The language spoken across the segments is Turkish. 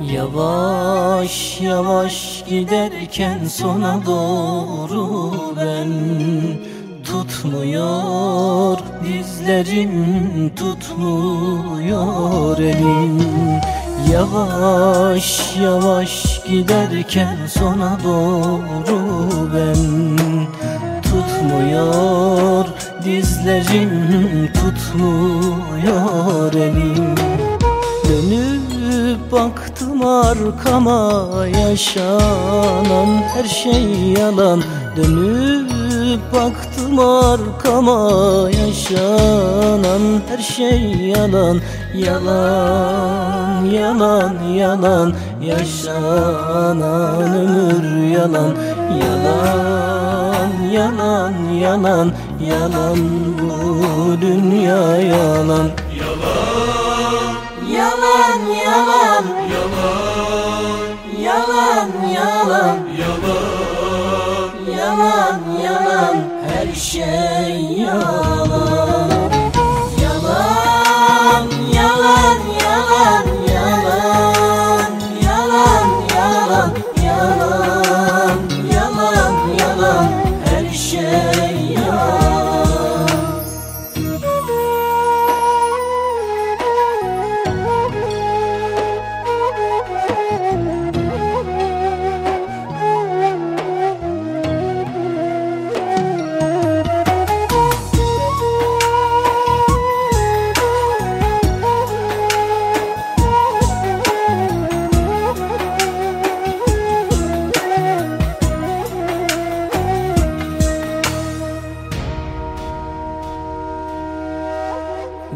Yavaş yavaş giderken sona doğru ben Tutmuyor dizlerim tutmuyor elim. Yavaş yavaş giderken sona doğru ben Tutmuyor dizlerim tutmuyor elim baktım arkama yaşanan her şey yalan. Dönüp baktım arkama yaşanan her şey yalan. Yalan, yalan, yalan Yaşanan ömür yalan. Yalan, yalan, yalan Yalan bu dünya yalan. Yalan yalan, yalan her şey yalan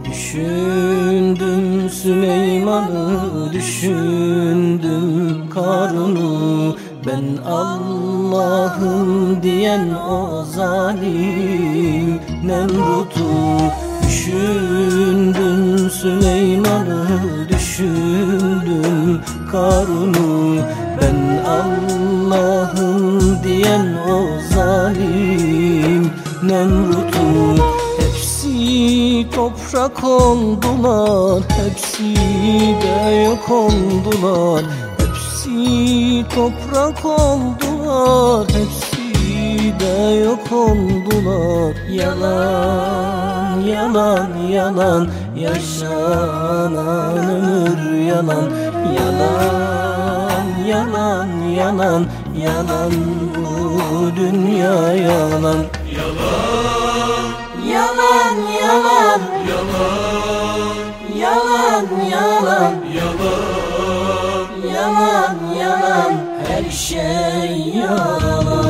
Düşündüm Süleyman'ı düşündüm Karun'u Ben Allah'ım diyen o zalim Nemrut'u. Düşündüm Süleyman'ı düşündüm Karun'u Ben Allah'ım diyen o zalim Nemrut'u toprak oldular Hepsi de yok oldular. Hepsi toprak oldular Hepsi de yok oldular. Yalan, yalan, yalan Yaşanan ömür yalan Yalan, yalan, yalan Yalan bu dünya yalan Yalan yalan yalan, yalan. Yalan yalan, yalan yalan. Her şey yalan. Yalan